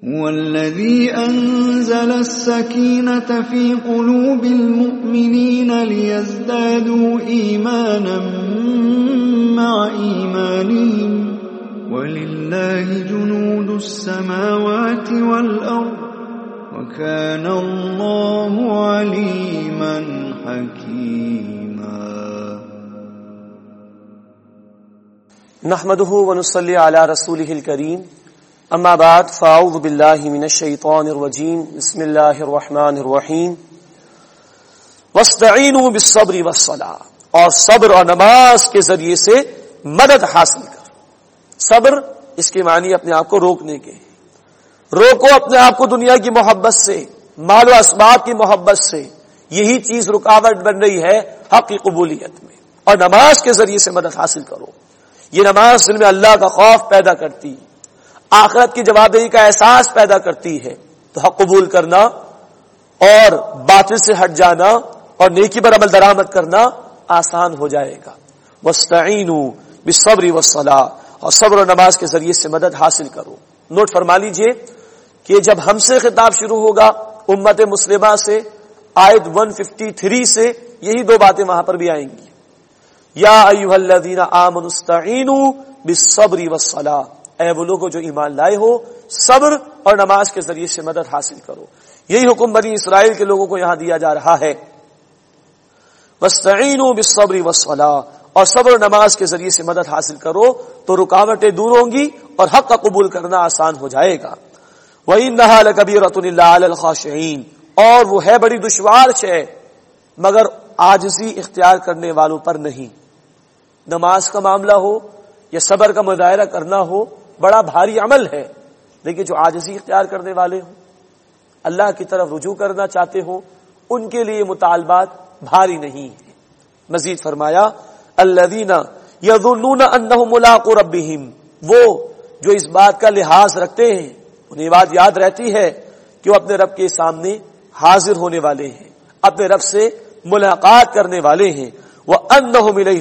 هو الذي أنزل السكينة في قلوب المؤمنين ليزدادوا إيمانا مع إيمانهم. ولله جنود السماوات والأرض، وكان الله عليما حكيما. نحمده ونصلي على رسوله الكريم. اما بعد فاعوذ باللہ من الشیطان الرجیم بسم اللہ الرحمن الرحیم واستعینوا بالصبر والصلاة. اور صبر اور نماز کے ذریعے سے مدد حاصل کر. صبر اس کے معنی اپنے آپ کو روکنے کے روکو اپنے آپ کو دنیا کی محبت سے، مال و اسباب کی محبت سے. یہی چیز رکاوٹ بن رہی ہے حق کی قبولیت میں. اور نماز کے ذریعے سے مدد حاصل کرو. یہ نماز دل میں اللہ کا خوف پیدا کرتی آخرت کی جوابدہی کا احساس پیدا کرتی ہے تو حق قبول کرنا اور باطل سے ہٹ جانا اور نیکی پر عمل درآمد کرنا آسان ہو جائے گا۔ وسطین بصبری وسلح اور صبر و نماز کے ذریعے سے مدد حاصل کرو۔ نوٹ فرما لیجیے کہ جب ہم سے خطاب شروع ہوگا امت مسلمہ سے، آیت 153 سے یہی دو باتیں وہاں پر بھی آئیں گی۔ یا ایوہ الذین آمنوا استعینوا بالصبر والصلاة اے وہ لوگوں جو ایمان لائے ہو، صبر اور نماز کے ذریعے سے مدد حاصل کرو۔ یہی حکم بنی اسرائیل کے لوگوں کو یہاں دیا جا رہا ہے۔ وَاسْتَعِينُوا بِالصَّبْرِ وَالصَّلَاةِ۔ اور صبر نماز کے ذریعے سے مدد حاصل کرو تو رکاوٹیں دور ہوں گی اور حق کا قبول کرنا آسان ہو جائے گا۔ وَإِنَّهَا لَكَبِيرَةٌ إِلَّا عَلَى الْخَاشِعِينَ۔ اور وہ ہے بڑی دشوار ہے مگر آجزی اختیار کرنے والوں پر نہیں۔ نماز کا معاملہ ہو یا صبر کا مظاہرہ کرنا ہو بڑا بھاری عمل ہے۔ لیکن جو آجزی اختیار کرنے والے ہوں، اللہ کی طرف رجوع کرنا چاہتے ہوں، ان کے لیے مطالبات بھاری نہیں ہے مزید فرمایا اللہ وہ جو اس بات کا لحاظ رکھتے ہیں، انہیں بات یاد رہتی ہے کہ وہ اپنے رب کے سامنے حاضر ہونے والے ہیں، اپنے رب سے ملاقات کرنے والے ہیں۔ وہ ان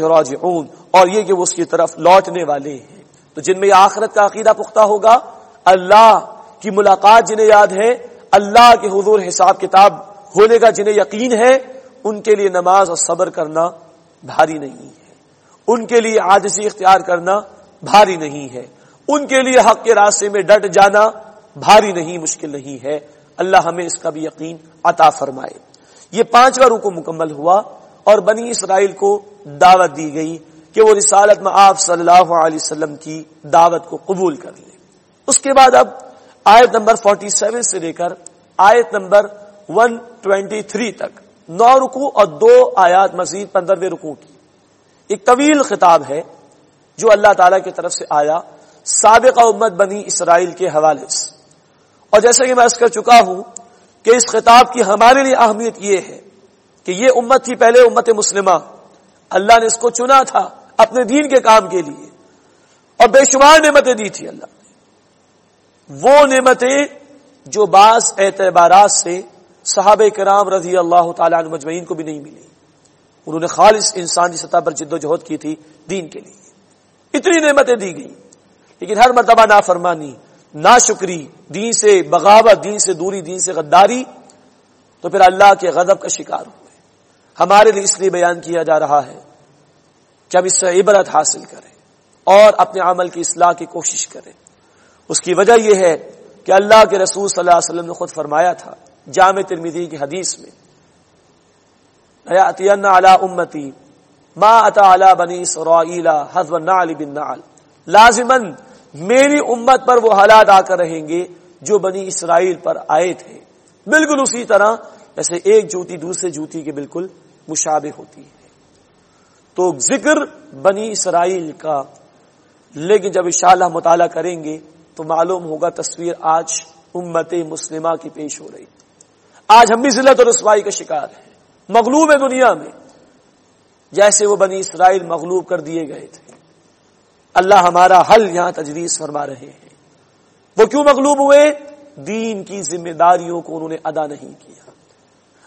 راجعون، اور یہ کہ وہ اس کی طرف لوٹنے والے ہیں۔ تو جن میں آخرت کا عقیدہ پختہ ہوگا، اللہ کی ملاقات جنہیں یاد ہے، اللہ کے حضور حساب کتاب ہونے کا جنہیں یقین ہے، ان کے لیے نماز اور صبر کرنا بھاری نہیں ہے۔ ان کے لیے عاجزی اختیار کرنا بھاری نہیں ہے۔ ان کے لیے حق کے راستے میں ڈٹ جانا بھاری نہیں، مشکل نہیں ہے۔ اللہ ہمیں اس کا بھی یقین عطا فرمائے۔ یہ پانچواں رکو مکمل ہوا اور بنی اسرائیل کو دعوت دی گئی۔ کہ وہ رسالت میں آپ صلی اللہ علیہ وسلم کی دعوت کو قبول کر لیں۔ اس کے بعد اب آیت نمبر 47 سے لے کر آیت نمبر 123 تک نو رکو اور دو آیات مزید پندرہویں رکو کی۔ ایک طویل خطاب ہے جو اللہ تعالی کی طرف سے آیا، سابقہ امت بنی اسرائیل کے حوالے سے۔ اور جیسے کہ میں اس کر چکا ہوں کہ اس خطاب کی ہمارے لیے اہمیت یہ ہے کہ یہ امت تھی پہلے امت مسلمہ۔ اللہ نے اس کو چنا تھا۔ اپنے دین کے کام کے لیے۔ اور بے شمار نعمتیں دی تھی اللہ نے۔ وہ نعمتیں جو بعض اعتبارات سے صحابہ کرام رضی اللہ تعالیٰ عنہ مجمعین کو بھی نہیں ملی۔ انہوں نے خالص انسانی سطح پر جد و جہد کی تھی دین کے لیے۔ اتنی نعمتیں دی گئی۔ لیکن ہر مرتبہ نا فرمانی شکری دین سے بغاوت، دین سے دوری، دین سے غداری، تو پھر اللہ کے غضب کا شکار ہوئے۔ ہمارے لیے اس لیے بیان کیا جا رہا ہے کہ ہم اس سے عبرت حاصل کریں اور اپنے عمل کی اصلاح کی کوشش کریں اس کی وجہ یہ ہے کہ اللہ کے رسول صلی اللہ علیہ وسلم نے خود فرمایا تھا، جامع ترمیدی کی حدیث میں امتی ما اتا علی بنی اسرائیل حذف النعل بالنعل۔ لازمن میری امت پر وہ حالات آ کر رہیں گے جو بنی اسرائیل پر آئے تھے۔ بالکل اسی طرح جیسے ایک جوتی دوسرے جوتی کے بالکل مشابہ ہوتی ہے۔ تو ذکر بنی اسرائیل کا۔ لیکن جب انشاءاللہ مطالعہ کریں گے تو معلوم ہوگا تصویر آج امت مسلمہ کی پیش ہو رہی۔ آج ہم بھی ضلعت اور رسوائی کا شکار ہیں۔ مغلوب ہے دنیا میں۔ جیسے وہ بنی اسرائیل مغلوب کر دیے گئے تھے۔ اللہ ہمارا حل یہاں تجویز فرما رہے ہیں۔ وہ کیوں مغلوب ہوئے؟ دین کی ذمہ داریوں کو انہوں نے ادا نہیں کیا۔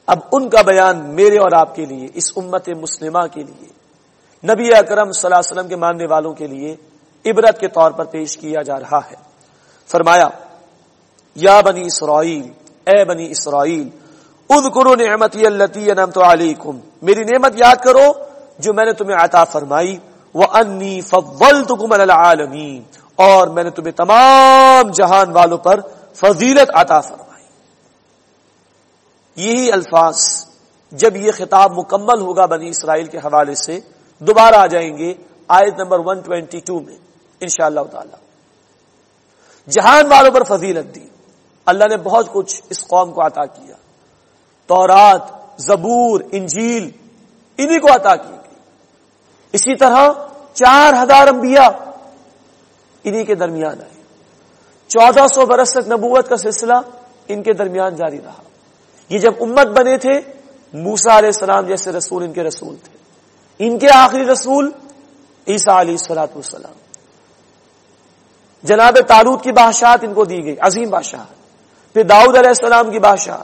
اب ان کا بیان میرے اور آپ کے لیے، اس امت مسلمہ کے لیے۔ نبی اکرم صلی اللہ علیہ وسلم کے ماننے والوں کے لیے عبرت کے طور پر پیش کیا جا رہا ہے۔ فرمایا، یا بنی اسرائیل، اے بنی اسرائیل، اذکروا نعمتی اللتی انعمت علیکم۔ میری نعمت یاد کرو جو میں نے تمہیں عطا فرمائی۔ وانی فضلتکم علی العالمین اور میں نے تمہیں تمام جہان والوں پر فضیلت عطا فرمائی۔ یہی الفاظ جب یہ خطاب مکمل ہوگا بنی اسرائیل کے حوالے سے دوبارہ آ جائیں گے آیت نمبر 122 میں، انشاءاللہ تعالی۔ جہان والوں پر فضیلت دی۔ اللہ نے بہت کچھ اس قوم کو عطا کیا۔ تورات، زبور، انجیل، انہی کو عطا کی گئی۔ اسی طرح چار ہزار انبیاء انہی کے درمیان آئے۔ چودہ سو برس تک نبوت کا سلسلہ ان کے درمیان جاری رہا۔ یہ جب امت بنے تھے موسا علیہ السلام جیسے رسول، ان کے رسول تھے۔ ان کے آخری رسول عیسیٰ علیہ السلاط والسلام۔ جناب تالوت کی بادشاہت ان کو دی گئی، عظیم بادشاہ پھر داؤد علیہ السلام کی بادشاہ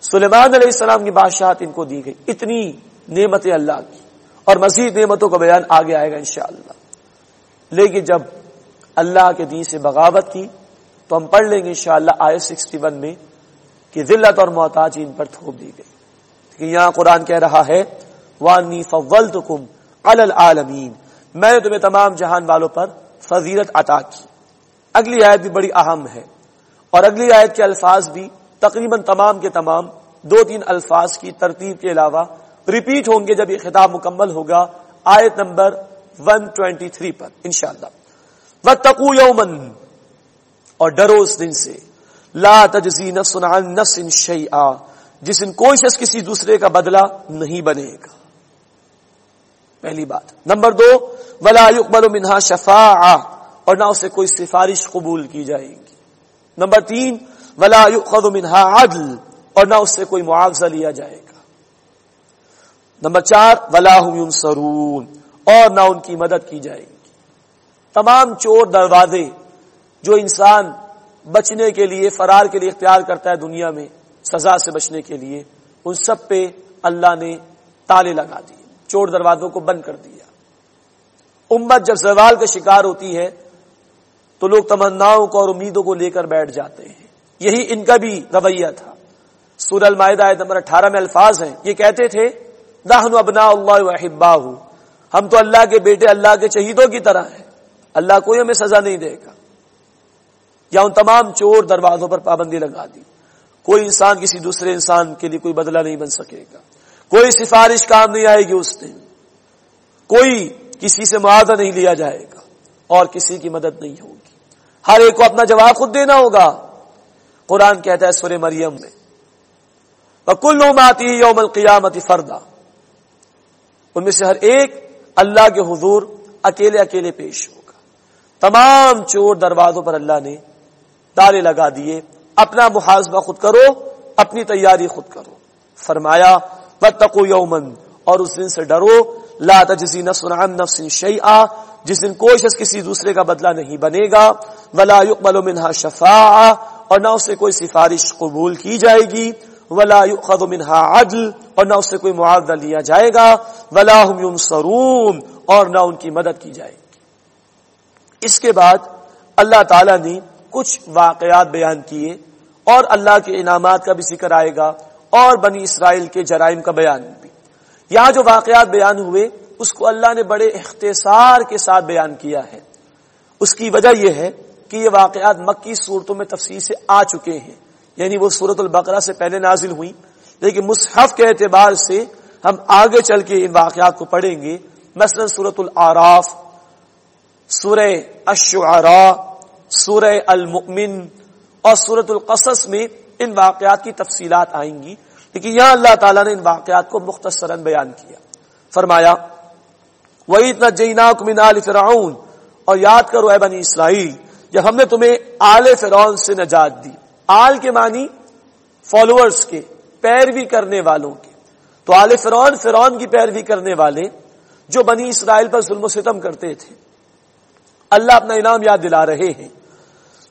سلیمان علیہ السلام کی بادشاہت ان کو دی گئی۔ اتنی نعمت اللہ کی۔ اور مزید نعمتوں کا بیان آگے آئے گا انشاءاللہ۔ لیکن جب اللہ کے دین سے بغاوت کی، تو ہم پڑھ لیں گے انشاءاللہ شاء اللہ سکسٹی ون میں کہ ذلت اور محتاج ان پر تھوپ دی گئی۔ کہ یہاں قرآن کہہ رہا ہے وانی فولتکم علی العالمین میں نے تمہیں تمام جہان والوں پر فضیلت عطا کی۔ اگلی آیت بھی بڑی اہم ہے۔ اور اگلی آیت کے الفاظ بھی تقریباً تمام کے تمام دو تین الفاظ کی ترتیب کے علاوہ ریپیٹ ہوں گے جب یہ خطاب مکمل ہوگا۔ آیت نمبر 123 پر، انشاءاللہ۔ وَتَّقُوا يَوْمًا، اور ڈرو اس دن سے۔ لا تجزی نفس عن نفس شیئا جس دن کوئی شخص کسی دوسرے کا بدلہ نہیں بنے گا۔ پہلی بات۔ نمبر دو، ولا يقبل منها شفاعہ اور نہ اسے کوئی سفارش قبول کی جائے گی۔ نمبر تین، ولا يؤخذ منها عدل۔ اور نہ اس سے کوئی معاوضہ لیا جائے گا۔ نمبر چار، ولا هم اور نہ ان کی مدد کی جائے گی۔ تمام چور دروازے جو انسان بچنے کے لیے، فرار کے لیے اختیار کرتا ہے دنیا میں، سزا سے بچنے کے لیے، ان سب پہ اللہ نے تالے لگا دیے۔ چور دروازوں کو بند کر دیا۔ امت جب زوال کا شکار ہوتی ہے، تو لوگ تمناؤں کو اور امیدوں کو لے کر بیٹھ جاتے ہیں۔ یہی ان کا بھی رویہ تھا۔ سور المائدہ نمبر اٹھارہ میں الفاظ ہیں۔ یہ کہتے تھے دہن ابنا اللہ وحبا ہم تو اللہ کے بیٹے، اللہ کے شہیدوں کی طرح ہیں۔ اللہ کوئی ہمیں سزا نہیں دے گا۔ یا ان تمام چور دروازوں پر پابندی لگا دی۔ کوئی انسان کسی دوسرے انسان کے لیے کوئی بدلہ نہیں بن سکے گا۔ کوئی سفارش کام نہیں آئے گی اس دن۔ کوئی کسی سے معاہدہ نہیں لیا جائے گا اور کسی کی مدد نہیں ہوگی۔ ہر ایک کو اپنا جواب خود دینا ہوگا۔ قرآن کہتا ہے سورہ مریم میں کل آتی یوم القیامت فردا۔ ان میں سے ہر ایک اللہ کے حضور اکیلے اکیلے پیش ہوگا۔ تمام چور دروازوں پر اللہ نے تالے لگا دیے۔ اپنا محاذہ خود کرو، اپنی تیاری خود کرو۔ فرمایا بتقو یومن اور اس دن سے ڈرو، لا تجزی نفس عن نفس شیئا، جس دن کوئی شخص کسی دوسرے کا بدلہ نہیں بنے گا، ولا يقبل منها شفاعہ، اور نہ اس سے کوئی سفارش قبول کی جائے گی، ولا يؤخذ منها عدل، اور نہ اس سے کوئی معاوضہ لیا جائے گا، ولا هم ينصرون اور نہ ان کی مدد کی جائے گی۔ اس کے بعد اللہ تعالی نے کچھ واقعات بیان کیے، اور اللہ کے انعامات کا بھی ذکر آئے گا۔ اور بنی اسرائیل کے جرائم کا بیان بھی۔ یہاں جو واقعات بیان ہوئے، اس کو اللہ نے بڑے اختصار کے ساتھ بیان کیا ہے۔ اس کی وجہ یہ ہے کہ یہ واقعات مکی صورتوں میں تفصیل سے آ چکے ہیں۔ یعنی وہ صورت البقرہ سے پہلے نازل ہوئی، لیکن مصحف کے اعتبار سے ہم آگے چل کے ان واقعات کو پڑھیں گے۔ مثلا صورت العراف سورہ الشعراء سورہ المؤمن اور سورت القصص میں ان واقعات کی تفصیلات آئیں گی۔ لیکن یہاں اللہ تعالیٰ نے ان واقعات کو مختصراً بیان کیا۔ فرمایا وہی اتنا جینا من آل فرعون، اور یاد کرو اے بنی اسرائیل، جب ہم نے تمہیں آل فرعون سے نجات دی، آل کے معنی فالوورز کے، پیروی کرنے والوں کے۔ تو آل فرعون فرعون کی پیروی کرنے والے جو بنی اسرائیل پر ظلم و ستم کرتے تھے، اللہ اپنا انعام یاد دلا رہے ہیں۔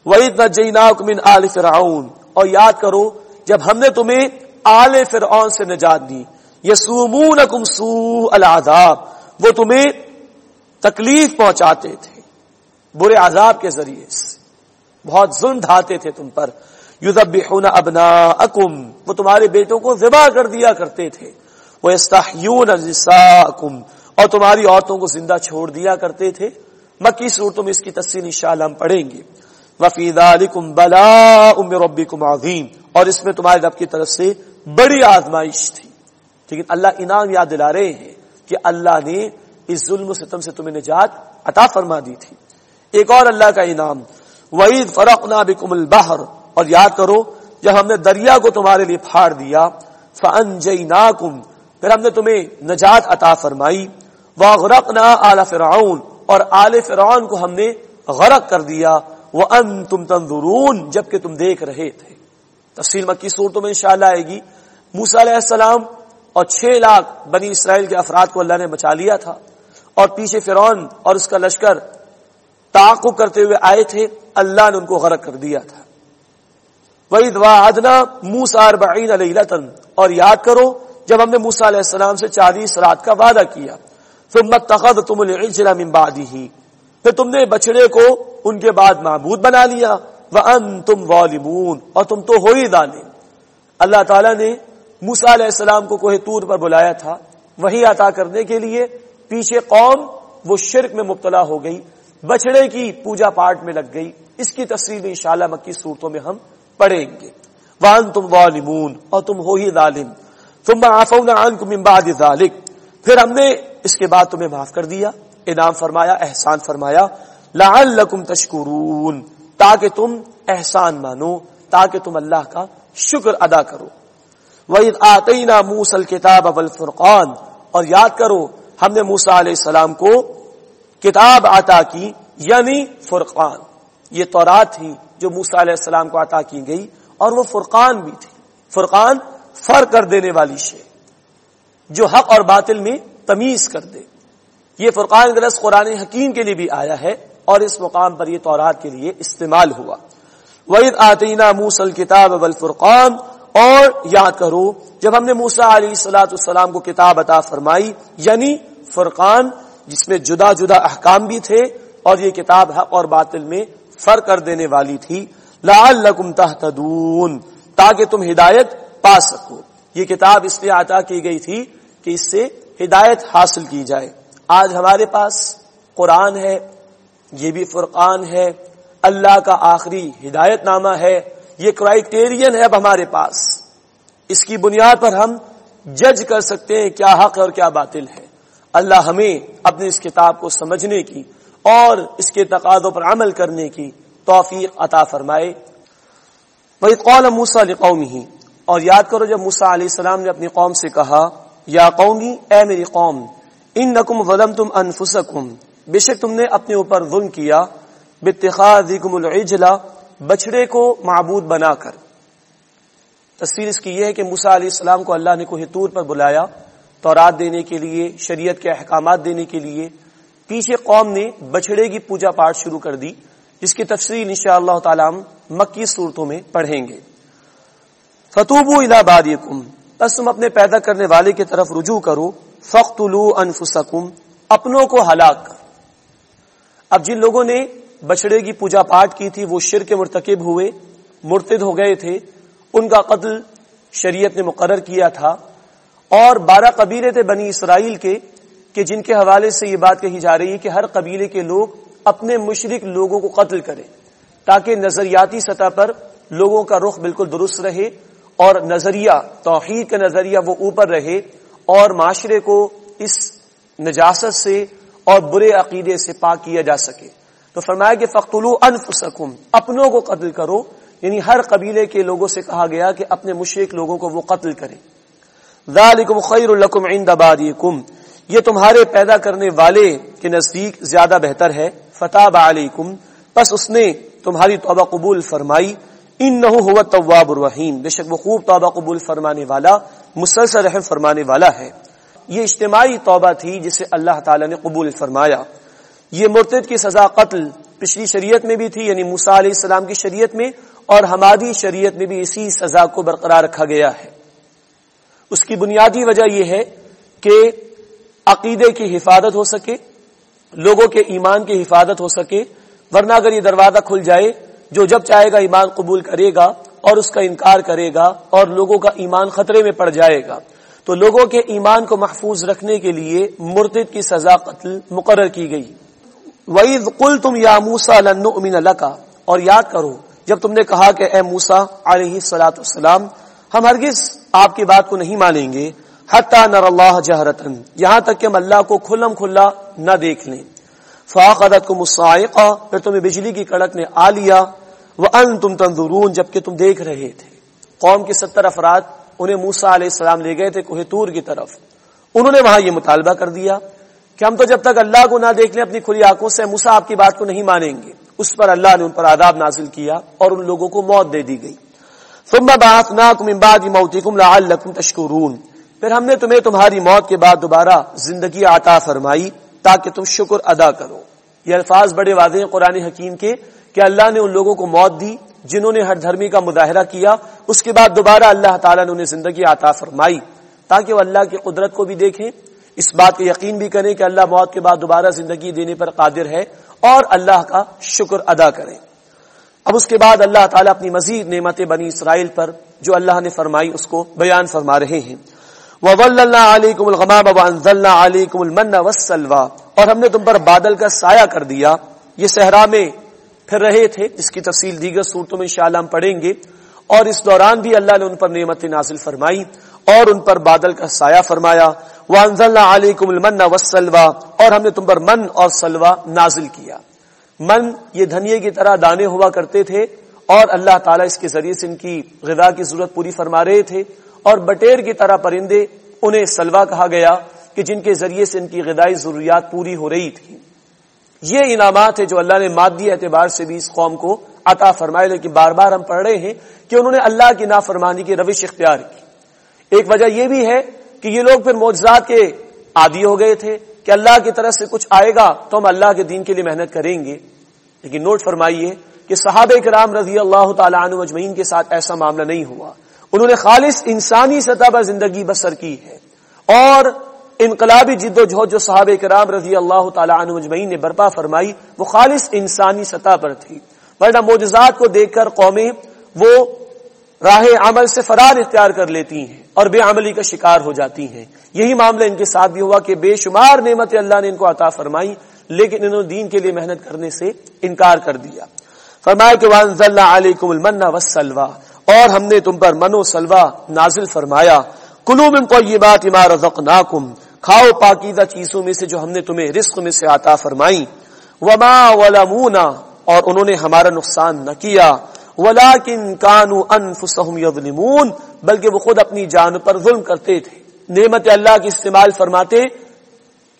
وَإِذْ مِنْ آلِ فِرْعَوْنَ اور یاد کرو، جب ہم نے تمہیں آل فرعون سے نجات دی، یسومونکم سوء العذاب، وہ تمہیں تکلیف پہنچاتے تھے، برے عذاب کے ذریعے سے، بہت ظلم ڈھاتے تھے تم پر۔ یوزبحون ابناءکم، وہ تمہارے بیٹوں کو ذبح کر دیا کرتے تھے۔ وہ استحیون نساءکم، اور تمہاری عورتوں کو زندہ چھوڑ دیا کرتے تھے۔ مکی صورتوں میں اس کی تفصیل انشاءاللہ ہم پڑھیں گے۔ وفی ذالکم بلاء من ربکم عظیم اور اس میں تمہارے رب کی طرف سے بڑی آزمائش تھی۔ لیکن اللہ انعام یاد دلا رہے ہیں کہ اللہ نے اس ظلم و ستم سے تمہیں نجات عطا فرما دی تھی۔ ایک اور اللہ کا انعام وعید فرق بکم البحر۔ اور یاد کرو، جب ہم نے دریا کو تمہارے لیے پھاڑ دیا فن پھر ہم نے تمہیں نجات عطا فرمائی۔ واغرق نہ آل فرعون۔ اور آل فرعون کو ہم نے غرق کر دیا۔ وہ ان تم تندرون جبکہ تم دیکھ رہے تھے۔ تفصیل مکی صورتوں میں انشاءاللہ آئے گی۔ موسا علیہ السلام اور چھ لاکھ بنی اسرائیل کے افراد کو اللہ نے بچا لیا تھا۔ اور پیچھے فرعون اور اس کا لشکر تعاقب کرتے ہوئے آئے تھے۔ اللہ نے ان کو غرق کر دیا تھا۔ وہی دعا موسا اربعین علیہ اور یاد کرو، جب ہم نے موسا علیہ السلام سے چالیس رات کا وعدہ کیا۔ ثم تم العجل من بعده۔ پھر تم نے بچڑے کو ان کے بعد معبود بنا لیا۔ وانتم ظالمون، اور تم تو ہو ہی دانے اللہ تعالی نے موسا علیہ السلام کو کوہ تور پر بلایا تھا۔ وہی عطا کرنے کے لیے پیچھے قوم وہ شرک میں مبتلا ہو گئی۔ بچڑے کی پوجا پاٹ میں لگ گئی۔ اس کی تفصیل انشاءاللہ مکی صورتوں میں ہم پڑھیں گے۔ وان تم ظالمون، اور تم ہو ہی ظالم۔ تم من بعد ذالک پھر ہم نے اس کے بعد تمہیں معاف کر دیا۔ انعام فرمایا، احسان فرمایا، لعلکم تشکرون، تاکہ تم احسان مانو، تاکہ تم اللہ کا شکر ادا کرو۔ وَإِذْ آتَيْنَا مُوسَى الْكِتَابَ وَالْفُرْقَانِ، اور یاد کرو، ہم نے موسیٰ علیہ السلام کو کتاب عطا کی یعنی فرقان۔ یہ تورات تھی جو موسیٰ علیہ السلام کو عطا کی گئی، اور وہ فرقان بھی تھی۔ فرقان فر کر دینے والی شے، جو حق اور باطل میں تمیز کر دے۔ یہ فرقان گرس قرآن حکیم کے لیے بھی آیا ہے اور اس مقام پر یہ تورات کے لیے استعمال ہوا۔ وحید آتینہ موسل کتاب اب الفرقان اور یاد کرو، جب ہم نے موسا علی سلاۃ السلام کو کتاب عطا فرمائی یعنی فرقان، جس میں جدا جدا احکام بھی تھے اور یہ کتاب حق اور باطل میں فرق کر دینے والی تھی، لعلکم تہتدون تاکہ تم ہدایت پا سکو۔ یہ کتاب اس لیے عطا کی گئی تھی کہ اس سے ہدایت حاصل کی جائے۔ آج ہمارے پاس قرآن ہے، یہ بھی فرقان ہے، اللہ کا آخری ہدایت نامہ ہے، یہ کرائٹیرین ہے اب ہمارے پاس۔ اس کی بنیاد پر ہم جج کر سکتے ہیں کیا حق ہے اور کیا باطل ہے۔ اللہ ہمیں اپنے اس کتاب کو سمجھنے کی اور اس کے تقاضوں پر عمل کرنے کی توفیق عطا فرمائے۔ وہی قول موسا قومی ہی اور یاد کرو جب موسا علیہ السلام نے اپنی قوم سے کہا، یا قومی، اے میری قوم ان نقم ولم تم انفسکم۔ بے شک تم نے اپنے اوپر ظلم کیا۔ بتخاذ العجلہ بچڑے کو معبود بنا کر۔ تصویر اس کی یہ ہے کہ موسا علیہ السلام کو اللہ نے کوہ طور پر بلایا تورات دینے کے لیے، شریعت کے احکامات دینے کے لیے۔ پیچھے قوم نے بچڑے کی پوجا پاٹ شروع کر دی، جس کی تفصیل ان اللہ تعالی مکی صورتوں میں پڑھیں گے۔ فتوبو فتوب الاباد بس تم اپنے پیدا کرنے والے کی طرف رجوع کرو۔ فخت انفسکم، اپنوں کو ہلاک کر۔ اب جن لوگوں نے بچڑے کی پوجا پاٹ کی تھی، وہ شر کے مرتکب ہوئے، مرتد ہو گئے تھے۔ ان کا قتل شریعت نے مقرر کیا تھا۔ اور بارہ قبیلے تھے بنی اسرائیل کے، کہ جن کے حوالے سے یہ بات کہی جا رہی ہے کہ ہر قبیلے کے لوگ اپنے مشرق لوگوں کو قتل کریں، تاکہ نظریاتی سطح پر لوگوں کا رخ بالکل درست رہے اور نظریہ، توحید کا نظریہ وہ اوپر رہے۔ اور معاشرے کو اس نجاست سے اور برے عقیدے سے پاک کیا جا سکے۔ تو فرمایا کہ فخلو انفسکم اپنوں کو قتل کرو۔ یعنی ہر قبیلے کے لوگوں سے کہا گیا کہ اپنے مشرق لوگوں کو وہ قتل کرے ذالکم خیر لکم عند بادیکم یہ تمہارے پیدا کرنے والے کے نزدیک زیادہ بہتر ہے۔ فتح علیکم بس اس نے تمہاری توبہ قبول فرمائی۔ ان نہ ہوا طواب الرحیم۔ بے شک وہ خوب توبہ قبول فرمانے والا، مسلسل رحم فرمانے والا ہے۔ یہ اجتماعی توبہ تھی جسے اللہ تعالی نے قبول فرمایا۔ یہ مرتد کی سزا قتل پچھلی شریعت میں بھی تھی یعنی موسا علیہ السلام کی شریعت میں، اور ہماری شریعت میں بھی اسی سزا کو برقرار رکھا گیا ہے۔ اس کی بنیادی وجہ یہ ہے کہ عقیدے کی حفاظت ہو سکے، لوگوں کے ایمان کی حفاظت ہو سکے، ورنہ اگر یہ دروازہ کھل جائے جو جب چاہے گا ایمان قبول کرے گا اور اس کا انکار کرے گا اور لوگوں کا ایمان خطرے میں پڑ جائے گا۔ تو لوگوں کے ایمان کو محفوظ رکھنے کے لیے مرتد کی سزا قتل مقرر کی گئی۔ وعید کل تم یا موسا امین اللہ کا اور یاد کرو، جب تم نے کہا کہ اے موسا علیہ سلاۃ السلام ہم ہرگز آپ کی بات کو نہیں مانیں گے، حتیٰ نر اللہ جہرتن یہاں تک کہ ہم اللہ کو کھلم کھلا نہ دیکھ لیں۔ فاق عدت کو مسائقہ پھر تمہیں بجلی کی کڑک نے آ لیا۔ وہ ان تم تندرون جبکہ تم دیکھ رہے تھے۔ قوم کے ستر افراد انہیں موسا علیہ السلام لے گئے تھے کوہ تور کی طرف۔ انہوں نے وہاں یہ مطالبہ کر دیا کہ ہم تو جب تک اللہ کو نہ دیکھ لیں، اپنی کھلی آنکھوں سے موسا آپ کی بات کو نہیں مانیں گے۔ اس پر اللہ نے ان پر آداب نازل کیا اور ان لوگوں کو موت دے دی گئی۔ ثم بعثناكم من بعد موتكم لعلكم تشكرون۔ پھر ہم نے تمہیں تمہاری موت کے بعد دوبارہ زندگی عطا فرمائی تاکہ تم شکر ادا کرو۔ یہ الفاظ بڑے واضح ہیں قرآن حکیم کے۔ کہ اللہ نے ان لوگوں کو موت دی جنہوں نے ہر دھرمی کا مظاہرہ کیا۔ اس کے بعد دوبارہ اللہ تعالیٰ نے انہیں زندگی عطا فرمائی۔ تاکہ وہ اللہ کی قدرت کو بھی دیکھیں۔ اس بات کا یقین بھی کریں کہ اللہ موت کے بعد دوبارہ زندگی دینے پر قادر ہے اور اللہ کا شکر ادا کریں۔ اب اس کے بعد اللہ تعالیٰ اپنی مزید نعمت بنی اسرائیل پر جو اللہ نے فرمائی اس کو بیان فرما رہے ہیں۔ علیکم الغمام علیکم المن وسلوا اور ہم نے تم پر بادل کا سایہ کر دیا۔ یہ صحرا میں پھر رہے تھے، جس کی تفصیل دیگر صورتوں میں انشاءاللہ ہم پڑھیں گے۔ اور اس دوران بھی اللہ نے ان پر نعمت نازل فرمائی اور ان پر بادل کا سایہ فرمایا۔ وہ علیکم المن اور ہم نے تم پر من اور سلوا نازل کیا۔ من یہ دھنیے کی طرح دانے ہوا کرتے تھے اور اللہ تعالیٰ اس کے ذریعے سے ان کی غذا کی ضرورت پوری فرما رہے تھے۔ اور بٹیر کی طرح پرندے انہیں سلوا کہا گیا کہ جن کے ذریعے سے ان کی غذائی ضروریات پوری ہو رہی تھی یہ انعامات ہے جو اللہ نے مادی اعتبار سے بھی اس قوم کو عطا فرمائے، لیکن بار بار ہم پڑھ رہے ہیں کہ انہوں نے اللہ کی نافرمانی کی روش اختیار کی۔ ایک وجہ یہ بھی ہے کہ یہ لوگ پھر معجزات کے عادی ہو گئے تھے کہ اللہ کی طرف سے کچھ آئے گا تو ہم اللہ کے دین کے لیے محنت کریں گے۔ لیکن نوٹ فرمائیے کہ صحابہ کرام رضی اللہ تعالیٰ عنہ مجمعین کے ساتھ ایسا معاملہ نہیں ہوا۔ انہوں نے خالص انسانی سطح پر زندگی بسر کی ہے اور انقلابی جد و جہد جو صحابہ کرام رضی اللہ تعالیٰ عنہ مجمعین نے برپا فرمائی، وہ خالص انسانی سطح پر تھی۔ ورنہ موجزات کو دیکھ کر قومیں وہ راہ عمل سے فرار اختیار کر لیتی ہیں اور بے عملی کا شکار ہو جاتی ہیں۔ یہی معاملہ ان کے ساتھ بھی ہوا کہ بے شمار نعمت اللہ نے ان کو عطا فرمائی، لیکن انہوں نے دین کے لیے محنت کرنے سے انکار کر دیا۔ فرمایا کہ وانزلنا علیکم المن والسلوى۔ اور ہم نے تم پر من و سلوا نازل فرمایا کلو من طیبات ما رزقناکم۔ کھاؤ پاکیزہ چیزوں میں سے جو ہم نے تمہیں رزق میں سے عطا فرمائی۔ وما ولمونا اور انہوں نے ہمارا نقصان نہ کیا۔ ولیکن کانوا انفسهم یظلمون بلکہ وہ خود اپنی جان پر ظلم کرتے تھے۔ نعمت اللہ کی استعمال فرماتے،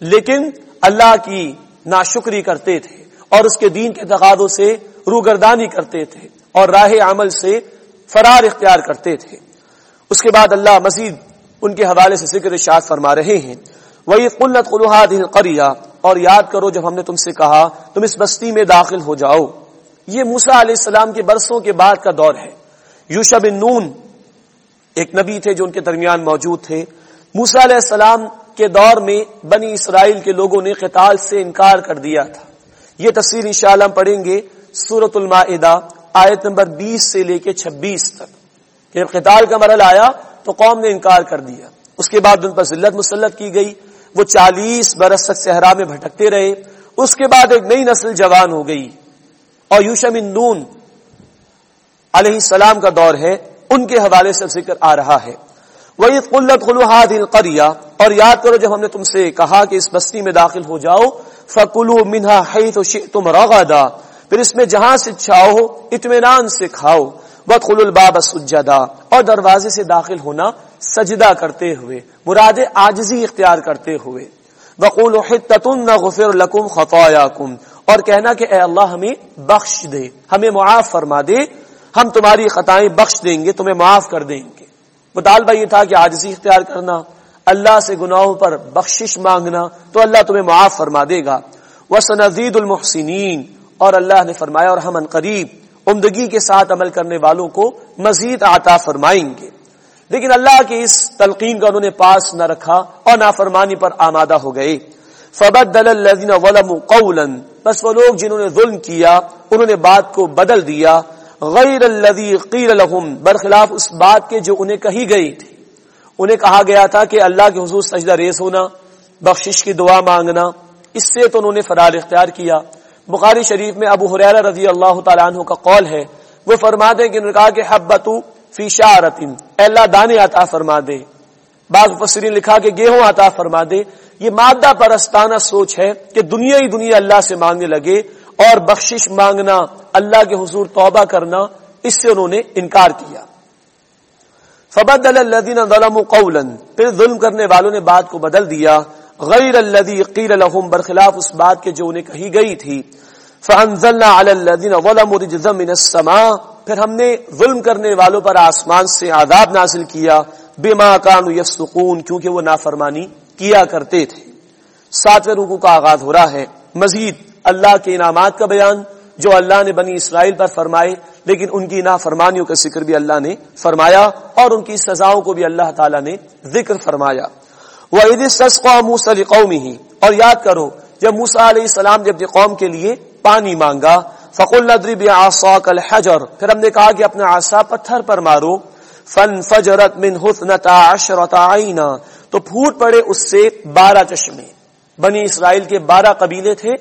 لیکن اللہ کی ناشکری کرتے تھے، اور اس کے دین کے تقاضوں سے روگردانی کرتے تھے، اور راہ عمل سے فرار اختیار کرتے تھے۔ اس کے بعد اللہ مزید ان کے حوالے سے ذکر شاد فرما رہے ہیں۔ وہی قلت قلحاد قریا اور یاد کرو جب ہم نے تم سے کہا، تم اس بستی میں داخل ہو جاؤ۔ یہ موسا علیہ السلام کے برسوں کے بعد کا دور ہے۔ یوشا بن نون ایک نبی تھے جو ان کے درمیان موجود تھے۔ موسا علیہ السلام کے دور میں بنی اسرائیل کے لوگوں نے قتال سے انکار کر دیا تھا۔ یہ تصویر انشاءاللہ ہم پڑھیں گے سورت المائدہ، آیت نمبر بیس سے لے کے چھبیس تک۔ جب قتال کا مرل آیا تو قوم نے انکار کر دیا۔ اس کے بعد ان پر ذلت مسلط کی گئی۔ وہ چالیس برس تک صحرا میں بھٹکتے رہے۔ اس کے بعد ایک نئی نسل جوان ہو گئی۔ اور یوشم نون علیہ السلام کا دور ہے۔ ان کے حوالے سے ذکر آ رہا ہے۔ وہی قلت خلوحاد القریا اور یاد کرو جب ہم نے تم سے کہا کہ اس بستی میں داخل ہو جاؤ فکلو منہا ہے تو تم پھر اس میں جہاں سے چاہو، اطمینان سے کھاؤ۔ بت خل الباب سجدا اور دروازے سے داخل ہونا سجدہ کرتے ہوئے، مراد آجزی اختیار کرتے ہوئے۔ بقول غفر لکم خطایا اور کہنا کہ اے اللہ ہمیں بخش دے، ہمیں معاف فرما دے، ہم تمہاری خطائیں بخش دیں گے، تمہیں معاف کر دیں گے۔ مطالبہ یہ تھا کہ آجزی اختیار کرنا، اللہ سے گناہوں پر بخشش مانگنا، تو اللہ تمہیں معاف فرما دے گا۔ وہ سنزید المحسنین اور اللہ نے فرمایا اور ہم ان قریب عمدگی کے ساتھ عمل کرنے والوں کو مزید عطا فرمائیں گے۔ لیکن اللہ کی اس تلقین کا انہوں نے پاس نہ رکھا اور نافرمانی پر آمادہ ہو گئے۔ فبد دل قولا۔ بس وہ لوگ جنہوں نے ظلم کیا، انہوں نے بات کو بدل دیا۔ غیر الذي قیل لهم۔ برخلاف اس بات کے جو انہیں کہی گئی تھی۔ انہیں کہا گیا تھا کہ اللہ کے حضور سجدہ ریز ہونا، بخشش کی دعا مانگنا، اس سے تو انہوں نے فرار اختیار کیا۔ بخاری شریف میں ابو حریرہ رضی اللہ تعالیٰ عنہ کا قول ہے، وہ فرما دے کہ انہوں نے کہا کہ حبتو فی شارت اللہ، دانے عطا فرما دے۔ بعض فسرین لکھا کہ گیہوں عطا فرما دے۔ یہ مادہ پرستانہ سوچ ہے کہ دنیا ہی دنیا اللہ سے مانگنے لگے اور بخشش مانگنا، اللہ کے حضور توبہ کرنا، اس سے انہوں نے انکار کیا۔ فبد الدین ظلم قولا۔ پھر ظلم کرنے والوں نے بات کو بدل دیا۔ غیر الذي قیل لهم، برخلاف اس بات کے جو انہیں کہی گئی تھی فانزلنا على الذين ظلموا رجزا من السماء، پھر ہم نے ظلم کرنے والوں پر آسمان سے عذاب نازل کیا، بما كانوا يفسقون، کیونکہ وہ نافرمانی کیا کرتے تھے۔ ساتویں رکو کا آغاز ہو رہا ہے۔ مزید اللہ کے انعامات کا بیان، جو اللہ نے بنی اسرائیل پر فرمائے، لیکن ان کی نافرمانیوں کا ذکر بھی اللہ نے فرمایا، اور ان کی سزاؤں کو بھی اللہ تعالیٰ نے ذکر فرمایا۔ وہ عید موسا قومی ہی اور یاد کرو، جب موسا علیہ السلام نے اپنی قوم کے لیے پانی مانگا فقول ندری آسا کل حجر پھر ہم نے کہا کہ اپنا آسا پتھر پر مارو۔ فن فجرت من حسنتا عشرتا عینا تو پھوٹ پڑے اس سے بارہ چشمے۔ بنی اسرائیل کے بارہ قبیلے تھے۔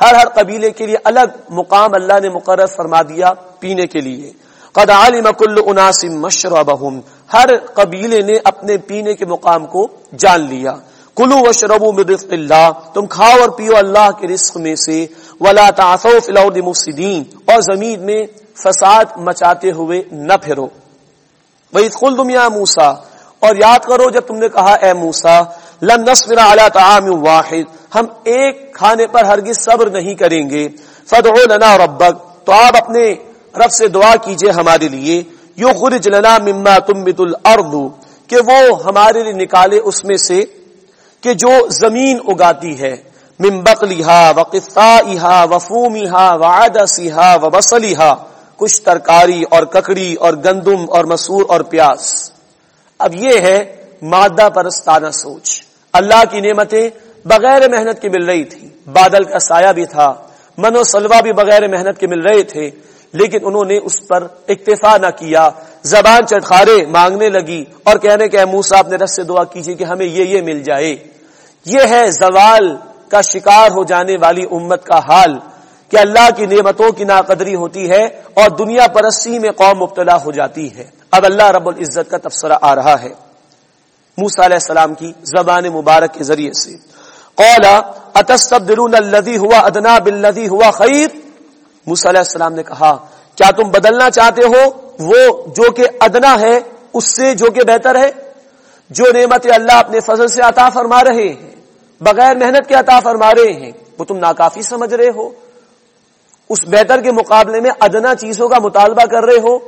ہر ہر قبیلے کے لیے الگ مقام اللہ نے مقرر فرما دیا پینے کے لیے۔ قد علم کل اناس مشربہم، ہر قبیلے نے اپنے پینے کے مقام کو جان لیا۔ کلو وشربوا من رزق اللہ، تم کھاؤ اور پیو اللہ کے رزق میں سے۔ ولا تعثوا فی الارض مفسدین، اور زمین میں فساد مچاتے ہوئے نہ پھرو۔ وَإِذْ قُلْتُمْ يَا مُوسَى، اور یاد کرو جب تم نے کہا، اے موسا لن نصبر على طعام واحد، ہم ایک کھانے پر ہرگز صبر نہیں کریں گے۔ فدعو لنا ربک، تو آپ اپنے رب سے دعا کیجیے ہمارے لیے یو خرج لنا مما تنبت الارض، کہ وہ ہمارے لیے نکالے اس میں سے کہ جو زمین اگاتی ہے، من بقلها وقثائها وفومها وعدسها کچھ ترکاری اور ککڑی اور گندم اور مسور اور پیاس۔ اب یہ ہے مادہ پرستانہ سوچ۔ اللہ کی نعمتیں بغیر محنت کے مل رہی تھی بادل کا سایہ بھی تھا۔ من و سلوا بھی بغیر محنت کے مل رہے تھے۔ لیکن انہوں نے اس پر اکتفا نہ کیا۔ زبان چٹخارے مانگنے لگی اور کہنے کہ موسا اپنے رس سے دعا کیجیے کہ ہمیں یہ یہ مل جائے۔ یہ ہے زوال کا شکار ہو جانے والی امت کا حال کہ اللہ کی نعمتوں کی ناقدری ہوتی ہے اور دنیا پرستی میں قوم مبتلا ہو جاتی ہے۔ اب اللہ رب العزت کا تبصرہ آ رہا ہے۔ موسا علیہ السلام کی زبان مبارک کے ذریعے سے۔ قولا اتستبدلون الذي هو ادنا بالذي هو خیر موسا علیہ السلام نے کہا، کیا تم بدلنا چاہتے ہو؟ وہ جو کہ ادنا ہے، اس سے جو کہ بہتر ہے۔ جو نعمت اللہ اپنے فضل سے عطا فرما رہے ہیں، بغیر محنت کے عطا فرما رہے ہیں، وہ تم ناکافی سمجھ رہے ہو۔ اس بہتر کے مقابلے میں ادنا چیزوں کا مطالبہ کر رہے ہو۔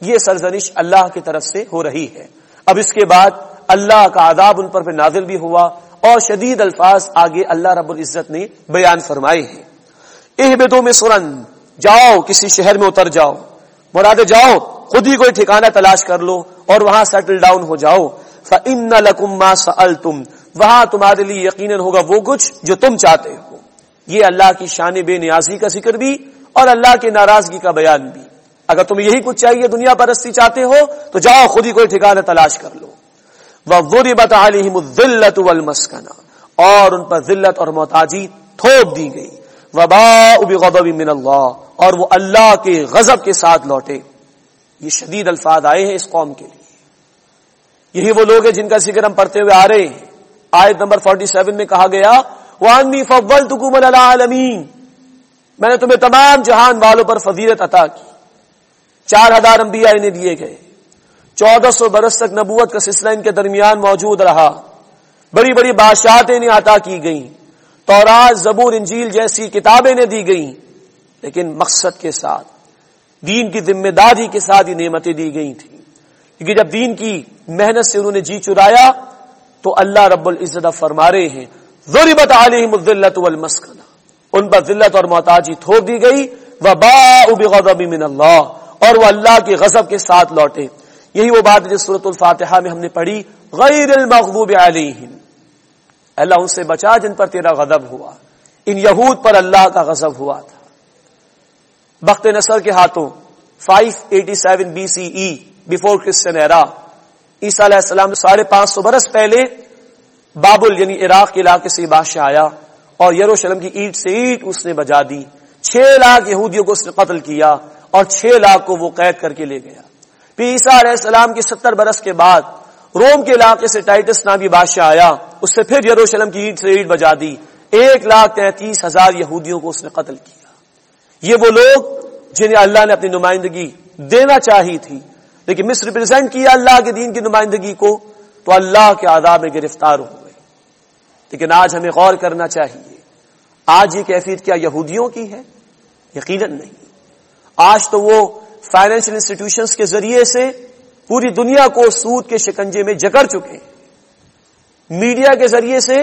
یہ سرزنش اللہ کی طرف سے ہو رہی ہے۔ اب اس کے بعد اللہ کا عذاب ان پر پھر نازل بھی ہوا اور شدید الفاظ آگے اللہ رب العزت نے بیان فرمائے ہیں۔ اہ بدو میں سورن جاؤ، کسی شہر میں اتر جاؤ۔ مراد جاؤ، خود ہی کوئی ٹھکانہ تلاش کر لو اور وہاں سیٹل ڈاؤن ہو جاؤ۔ فن لکم ما سألتم۔ وہاں تمہارے لیے یقیناً ہوگا وہ کچھ جو تم چاہتے ہو۔ یہ اللہ کی شان بے نیازی کا ذکر بھی اور اللہ کی ناراضگی کا بیان بھی۔ اگر تمہیں یہی کچھ چاہیے، دنیا پرستی چاہتے ہو، تو جاؤ، خود ہی کوئی ٹھکانا تلاش کر لو۔ وہ بری بتا ذلت والمسکنہ اور ان پر ذلت اور محتاجی تھوپ دی گئی۔ وبا من اللہ اور وہ اللہ کے غضب کے ساتھ لوٹے۔ یہ شدید الفاظ آئے ہیں اس قوم کے لیے۔ یہی وہ لوگ ہیں جن کا ذکر ہم پڑھتے ہوئے آ رہے ہیں۔ آیت نمبر 47 میں کہا گیا وانی فول تکم العالمین میں نے تمہیں تمام جہان والوں پر فضیلت عطا کی۔ چار ہزار انبیاء انہیں دیے گئے۔ چودہ سو برس تک نبوت کا سلسلہ ان کے درمیان موجود رہا۔ بڑی بڑی بادشاہت انہیں عطا کی گئیں۔ تورات، زبور، انجیل جیسی کتابیں انہیں دی گئیں۔ لیکن مقصد کے ساتھ، دین کی ذمہ داری کے ساتھ یہ نعمتیں دی گئی تھیں۔ کیونکہ جب دین کی محنت سے انہوں نے جی چرایا، تو اللہ رب العزت فرما رہے ہیں، ضربت علیہم الذلت والمسکنہ۔ ان پر ذلت اور محتاجی تھوک دی گئی۔ وباء بغضب من اللہ۔ اور وہ اللہ کے غضب کے ساتھ لوٹے۔ یہی وہ بات جس صورت الفاتحہ میں ہم نے پڑھی، غیر المغضوب علیہم۔ اللہ ان سے بچا جن پر تیرا غضب ہوا۔ ان یہود پر اللہ کا غضب ہوا تھا۔ بخت نصر کے ہاتھوں 587 B C E before Christian era عیسیٰ علیہ السلام ساڑھے پانچ سو برس پہلے بابل یعنی عراق کے علاقے سے بادشاہ آیا اور یروشلم کی اینٹ سے اینٹ اس نے بجا دی۔ چھ لاکھ یہودیوں کو اس نے قتل کیا اور چھ لاکھ کو وہ قید کر کے لے گیا۔ پھر عیسیٰ علیہ السلام کے ستر برس کے بعد روم کے علاقے سے ٹائٹس نامی بادشاہ آیا، اس سے پھر یروشلم کی اینٹ سے اینٹ بجا دی۔ ایک لاکھ تینتیس ہزار یہودیوں کو اس نے قتل کیا۔ یہ وہ لوگ جنہیں اللہ نے اپنی نمائندگی دینا چاہی تھی، لیکن مس ریپرزینٹ کیا اللہ کے دین کی نمائندگی کو، تو اللہ کے آداب میں گرفتار ہو گئے۔ لیکن آج ہمیں غور کرنا چاہیے، آج یہ کیفیت کیا یہودیوں کی ہے؟ یقیناً نہیں۔ آج تو وہ فائنینشیل انسٹیٹیوشنز کے ذریعے سے پوری دنیا کو سود کے شکنجے میں جکڑ چکے ہیں۔ میڈیا کے ذریعے سے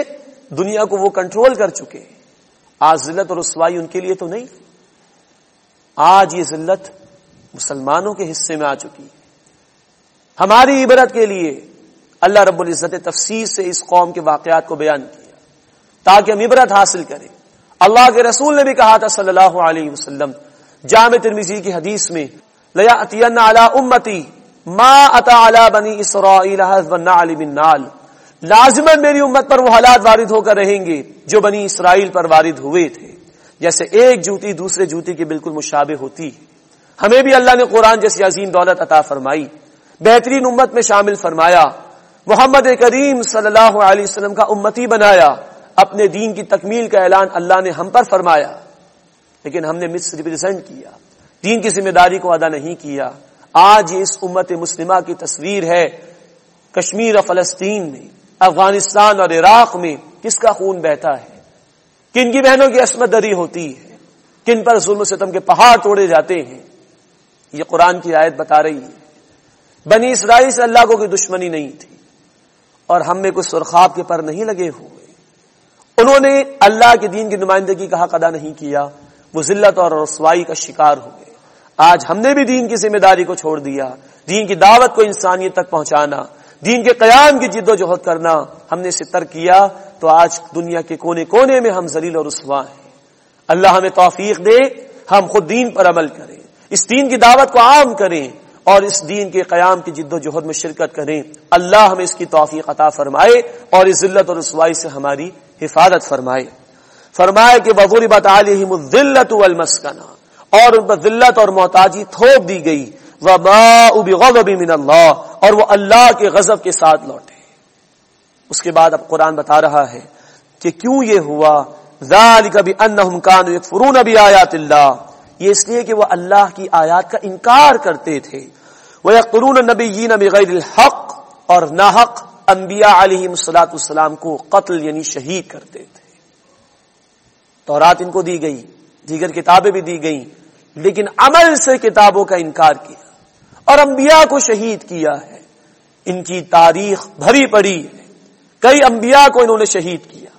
دنیا کو وہ کنٹرول کر چکے ہیں۔ آج ذلت اور رسوائی ان کے لیے تو نہیں۔ آج یہ ذلت مسلمانوں کے حصے میں آ چکی ہے۔ ہماری عبرت کے لیے اللہ رب العزت تفسیر سے اس قوم کے واقعات کو بیان کیا تاکہ ہم عبرت حاصل کریں۔ اللہ کے رسول نے بھی کہا تھا صلی اللہ علیہ وسلم، جامع ترمیزی کی حدیث میں لیا امتی ما اتا بنی اسرائیل نال۔ لازمن میری امت پر وہ حالات وارد ہو کر رہیں گے جو بنی اسرائیل پر وارد ہوئے تھے۔ جیسے ایک جوتی دوسرے جوتی کی بالکل مشابہ ہوتی۔ ہمیں بھی اللہ نے قرآن جیسی عظیم دولت عطا فرمائی۔ بہترین امت میں شامل فرمایا۔ محمد کریم صلی اللہ علیہ وسلم کا امتی بنایا۔ اپنے دین کی تکمیل کا اعلان اللہ نے ہم پر فرمایا۔ لیکن ہم نے مس ریپرزینٹ کیا۔ دین کی ذمہ داری کو ادا نہیں کیا۔ آج اس امت مسلمہ کی تصویر ہے۔ کشمیر اور فلسطین میں، افغانستان اور عراق میں کس کا خون بہتا ہے؟ کن کی بہنوں کی عصمت دری ہوتی ہے؟ کن پر ظلم و ستم کے پہاڑ توڑے جاتے ہیں؟ یہ قرآن کی آیت بتا رہی ہے۔ بنی اسرائیل سے اللہ کو کوئی دشمنی نہیں تھی، اور ہم میں کوئی سرخاب کے پر نہیں لگے ہوئے۔ انہوں نے اللہ کے دین کی نمائندگی کا حق ادا نہیں کیا، وہ ذلت اور رسوائی کا شکار ہو گئے۔ آج ہم نے بھی دین کی ذمہ داری کو چھوڑ دیا، دین کی دعوت کو انسانیت تک پہنچانا، دین کے قیام کی جد و جہد کرنا، ہم نے ستر کیا۔ تو آج دنیا کے کونے کونے میں ہم ذلیل اور رسوا ہیں۔ اللہ ہمیں توفیق دے، ہم خود دین پر عمل کریں۔ اس دین کی دعوت کو عام کریں اور اس دین کے قیام کی جد و جہد میں شرکت کریں۔ اللہ ہمیں اس کی توفیق عطا فرمائے اور اس ذلت اور رسوائی سے ہماری حفاظت فرمائے۔ فرمائے کہ ببوری بت علیہم ذلت المسکنا اور ان پر ذلت اور محتاجی تھوپ دی گئی۔ وباء من اللہ اور وہ اللہ کے غضب کے ساتھ لوٹے۔ اس کے بعد اب قرآن بتا رہا ہے کہ کیوں یہ ہوا؟ ذالک بانہم کانوا یکفرون بیاات اللہ۔ یہ اس لیے کہ وہ اللہ کی آیات کا انکار کرتے تھے۔ وہ یقرون النبیین بغیر الحق اور ناحق۔ انبیاء علیہ الصلات والسلام کو قتل یعنی شہید کرتے تھے۔ تورات ان کو دی گئی، دیگر کتابیں بھی دی گئیں، لیکن عمل سے کتابوں کا انکار کیا۔ اور انبیاء کو شہید کیا ہے۔ ان کی تاریخ بھری پڑی ہے۔ کئی انبیاء کو انہوں نے شہید کیا۔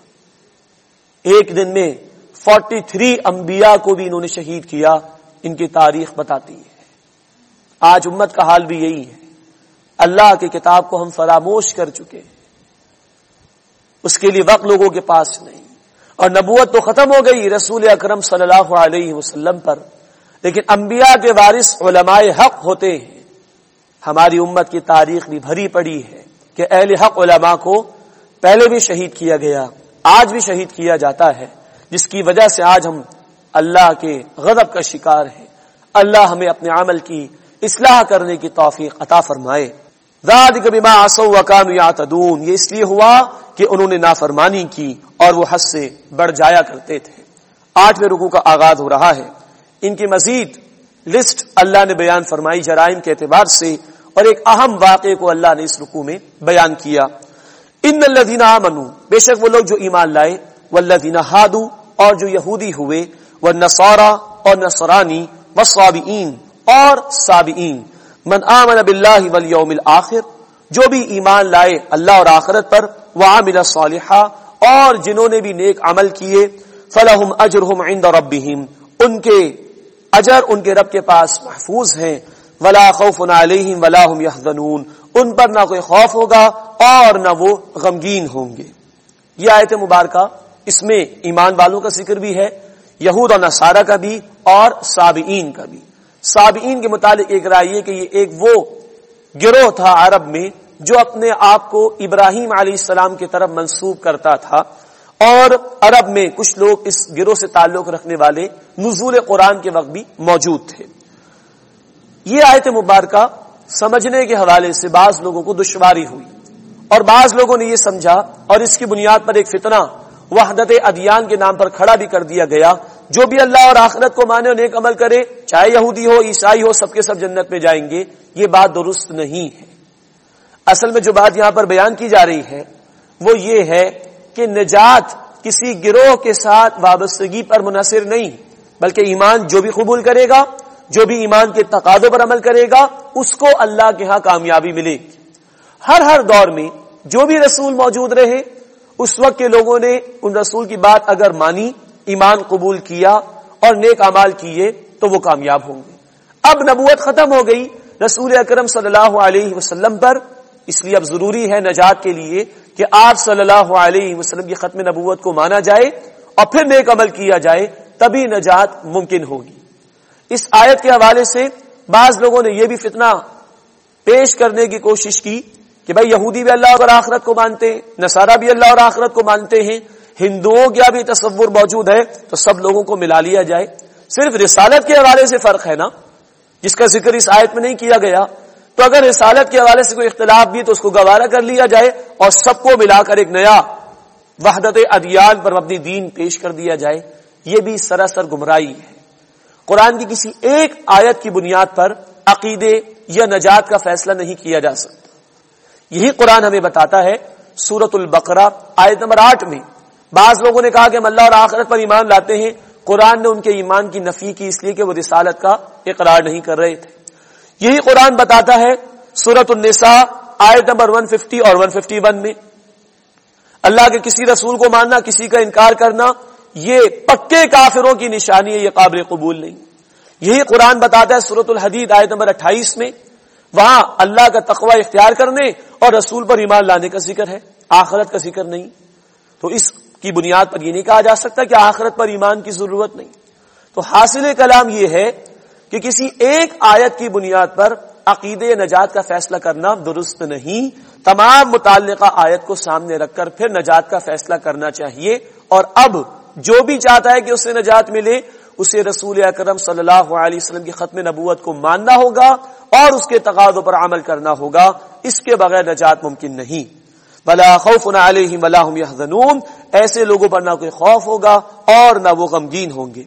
ایک دن میں فورٹی تھری انبیاء کو بھی انہوں نے شہید کیا، ان کی تاریخ بتاتی ہے۔ آج امت کا حال بھی یہی ہے۔ اللہ کی کتاب کو ہم فراموش کر چکے ہیں۔ اس کے لیے وقت لوگوں کے پاس نہیں۔ اور نبوت تو ختم ہو گئی رسول اکرم صلی اللہ علیہ وسلم پر، لیکن انبیاء کے وارث علماء حق ہوتے ہیں۔ ہماری امت کی تاریخ بھی بھری پڑی ہے کہ اہل حق علماء کو پہلے بھی شہید کیا گیا، آج بھی شہید کیا جاتا ہے، جس کی وجہ سے آج ہم اللہ کے غضب کا شکار ہیں۔ اللہ ہمیں اپنے عمل کی اصلاح کرنے کی توفیق عطا فرمائے۔ زاد کبھی ماں آسو یہ اس لیے ہوا کہ انہوں نے نافرمانی کی اور وہ حد سے بڑھ جایا کرتے تھے۔ آٹھویں رکو کا آغاز ہو رہا ہے۔ ان کی مزید لسٹ اللہ نے بیان فرمائی جرائم کے اعتبار سے اور ایک اہم واقعے کو اللہ نے اس رکو میں بیان کیا۔ ان اللہ منو بے شک وہ لوگ جو ایمان لائے وہ اللہ ہادو، اور جو یہودی ہوئے وہ نسورا اور نسرانی و صابئین اور صابئین۔ من آمن باللہ والیوم الاخر جو بھی ایمان لائے اللہ اور آخرت پر وہ عامل صالحہ اور جنہوں نے بھی نیک عمل کیے فلحم اجرحم عند ربهم۔ ان کے اجر ان کے رب کے پاس محفوظ ہیں۔ ولا خوف علیہم ولا هم يحزنون۔ ان پر نہ کوئی خوف ہوگا اور نہ وہ غمگین ہوں گے۔ یہ آیت مبارکہ اس میں ایمان والوں کا ذکر بھی ہے، یہود اور نصارہ کا بھی اور سابعین کا بھی۔ سابعین کے متعلق ایک رائے کہ یہ ایک وہ گروہ تھا عرب میں جو اپنے آپ کو ابراہیم علیہ السلام کی طرف منسوب کرتا تھا۔ اور عرب میں کچھ لوگ اس گروہ سے تعلق رکھنے والے نزول قرآن کے وقت بھی موجود تھے۔ یہ آیت مبارکہ سمجھنے کے حوالے سے بعض لوگوں کو دشواری ہوئی۔ اور بعض لوگوں نے یہ سمجھا اور اس کی بنیاد پر ایک فتنہ وحدت ادیان کے نام پر کھڑا بھی کر دیا گیا۔ جو بھی اللہ اور آخرت کو مانے اور نیک عمل کرے، چاہے یہودی ہو، عیسائی ہو، سب کے سب جنت میں جائیں گے، یہ بات درست نہیں ہے۔ اصل میں جو بات یہاں پر بیان کی جا رہی ہے، وہ یہ ہے کہ نجات کسی گروہ کے ساتھ وابستگی پر منحصر نہیں، بلکہ ایمان جو بھی قبول کرے گا جو بھی ایمان کے تقاضوں پر عمل کرے گا، اس کو اللہ کے ہاں کامیابی ملے گی ہر ہر دور میں جو بھی رسول موجود رہے، اس وقت کے لوگوں نے ان رسول کی بات اگر مانی، ایمان قبول کیا اور نیک امال کیے، تو وہ کامیاب ہوں گے۔ اب نبوت ختم ہو گئی، رسول اکرم صلی اللہ علیہ وسلم پر۔ اس لیے اب ضروری ہے نجات کے لیے کہ آپ صلی اللہ علیہ وسلم کی ختم نبوت کو مانا جائے اور پھر نیک عمل کیا جائے، تبھی نجات ممکن ہوگی۔ اس آیت کے حوالے سے بعض لوگوں نے یہ بھی فتنہ پیش کرنے کی کوشش کی کہ بھائی یہودی بھی اللہ اور آخرت کو مانتے ہیں، نصارہ بھی اللہ اور آخرت کو مانتے ہیں، ہندوؤں کا بھی تصور موجود ہے تو سب لوگوں کو ملا لیا جائے۔ صرف رسالت کے حوالے سے فرق ہے نا، جس کا ذکر اس آیت میں نہیں کیا گیا۔ تو اگر رسالت کے حوالے سے کوئی اختلاف بھی تو اس کو گوارا کر لیا جائے اور سب کو ملا کر ایک نیا وحدت ادیان پر اپنی دین پیش کر دیا جائے۔ یہ بھی سراسر گمراہی ہے۔ قرآن کی کسی ایک آیت کی بنیاد پر عقیدے یا نجات کا فیصلہ نہیں کیا جا سکتا۔ یہی قرآن ہمیں بتاتا ہے سورت البقرہ، آیت نمبر آٹھ میں۔ بعض لوگوں نے کہا کہ ہم اللہ اور آخرت پر ایمان لاتے ہیں۔ قرآن نے ان کے ایمان کی نفی کی اس لیے کہ وہ رسالت کا اقرار نہیں کر رہے تھے۔ یہی قرآن بتاتا ہے سورت النساء، آیت نمبر 150 اور 151 میں۔ اللہ کے کسی رسول کو ماننا، کسی کا انکار کرنا یہ پکے کافروں کی نشانی ہے، یہ قابل قبول نہیں۔ یہی قرآن بتاتا ہے سورت الحدید آیت نمبر اٹھائیس میں، وہاں اللہ کا تقوی اختیار کرنے اور رسول پر ایمان لانے کا ذکر ہے، آخرت کا ذکر نہیں۔ تو اس کی بنیاد پر یہ نہیں کہا جا سکتا کہ آخرت پر ایمان کی ضرورت نہیں۔ تو حاصل کلام یہ ہے کہ کسی ایک آیت کی بنیاد پر عقید نجات کا فیصلہ کرنا درست نہیں۔ تمام متعلقہ آیت کو سامنے رکھ کر پھر نجات کا فیصلہ کرنا چاہیے۔ اور اب جو بھی چاہتا ہے کہ اسے نجات ملے، اسے رسول اکرم صلی اللہ علیہ وسلم کی ختم نبوت کو ماننا ہوگا اور اس کے تقاضوں پر عمل کرنا ہوگا۔ اس کے بغیر نجات ممکن نہیں۔ بلا خوف نہ علیہ ایسے لوگوں پر نہ کوئی خوف ہوگا اور نہ وہ غمگین ہوں گے۔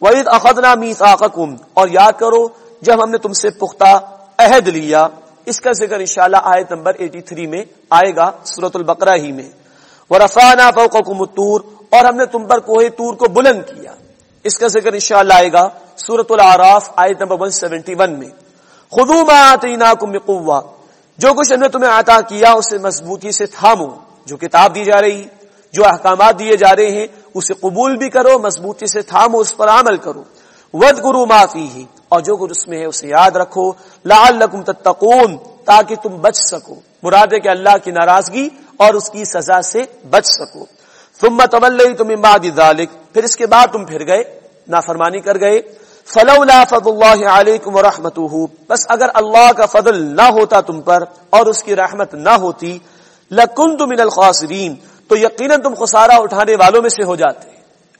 وحید اخدنا میس اور یاد کرو، جب ہم نے تم سے پختہ عہد لیا، اس کا ذکر انشاءاللہ آیت نمبر 83 میں آئے گا سورت البقرہ ہی میں۔ وہ رفانہ فوقمتور اور ہم نے تم پر کوہ تور کو بلند کیا۔ اس کا ذکر انشاءاللہ آئے گا سورت العراف، آیت نمبر 171 میں۔ خدو ما آتیناکم بقوہ جو کچھ ہم نے تمہیں عطا کیا اسے مضبوطی سے تھامو۔ جو کتاب دی جا رہی، جو احکامات دیے جا رہے ہیں، اسے قبول بھی کرو، مضبوطی سے تھامو، اس پر عمل کرو۔ ود گرو معافی ہی اور جو کچھ اس میں ہے، اسے یاد رکھو۔ لال تتقون۔ تاکہ تم بچ سکو۔ مراد ہے کہ اللہ کی ناراضگی اور اس کی سزا سے بچ سکو۔ تم متول تم اماد ذالک پھر اس کے بعد تم پھر گئے، نافرمانی کر گئے۔ فلولا فضل اللہ علیکم ورحمتہ۔ بس اگر اللہ کا فضل نہ ہوتا تم پر اور اس کی رحمت نہ ہوتی، لکنت من الخاسرین۔ تو یقیناً تم خسارہ اٹھانے والوں میں سے ہو جاتے۔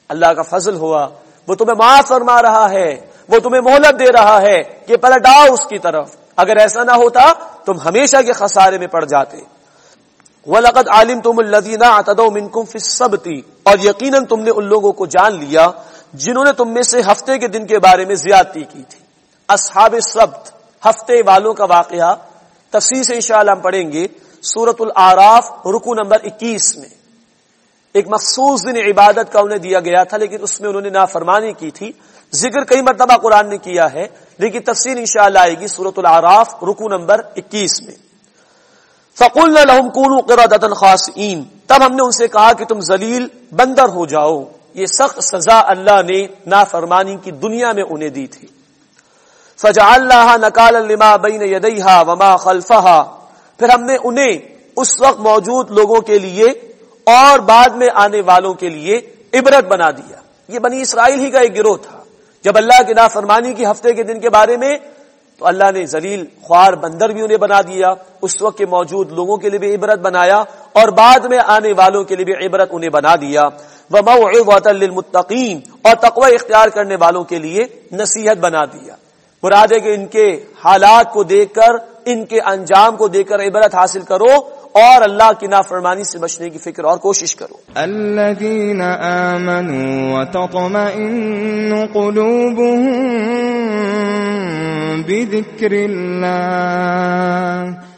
اللہ کا فضل ہوا۔ وہ تمہیں معاف فرما رہا ہے۔ وہ تمہیں مہلت دے رہا ہے کہ پلٹاؤ اس کی طرف۔ اگر ایسا نہ ہوتا تم ہمیشہ کے خسارے میں پڑ جاتے۔ وَلَقَدْ عَلِمْتُمُ الَّذِينَ اعْتَدَوْا مِنْكُمْ فِي اور یقیناً تم نے ان لوگوں کو جان لیا جنہوں نے تم میں سے ہفتے کے دن کے بارے میں زیادتی کی تھی۔ اصحاب سبت ہفتے والوں کا واقعہ۔ تفصیل سے انشاءاللہ ہم پڑھیں گے سورت العراف رکو نمبر اکیس میں۔ ایک مخصوص دن عبادت کا انہیں دیا گیا تھا، لیکن اس میں انہوں نے نافرمانی کی تھی۔ ذکر کئی مرتبہ قرآن نے کیا ہے، لیکن تفصیل انشاءاللہ آئے گی سورت العراف رکو نمبر اکیس میں۔ فقول لہم کون خاص تب ہم نے ان سے کہا کہ تم ذلیل، بندر ہو جاؤ۔ یہ سخت سزا اللہ نے نافرمانی کی دنیا میں انہیں دی تھی۔ فجا اللہ نکال لما بین یدیہا وما خلفہا پھر ہم نے انہیں اس وقت موجود لوگوں کے لیے اور بعد میں آنے والوں کے لیے عبرت بنا دیا۔ یہ بنی اسرائیل ہی کا ایک گروہ تھا۔ جب اللہ کی نافرمانی کی ہفتے کے دن کے بارے میں، تو اللہ نے ذلیل، خوار، بندر بھی انہیں بنا دیا۔ اس وقت کے موجود لوگوں کے لیے بھی عبرت بنایا اور بعد میں آنے والوں کے لیے بھی عبرت انہیں بنا دیا۔ وہ للمتقین اور تقوی اختیار کرنے والوں کے لیے نصیحت بنا دیا۔ مراد ہے کہ ان کے حالات کو دیکھ کر، ان کے انجام کو دیکھ کر عبرت حاصل کرو۔ اور اللہ کی نافرمانی سے بچنے کی فکر اور کوشش کرو۔ الذين آمنوا وتطمئن قلوبهم بذكر الله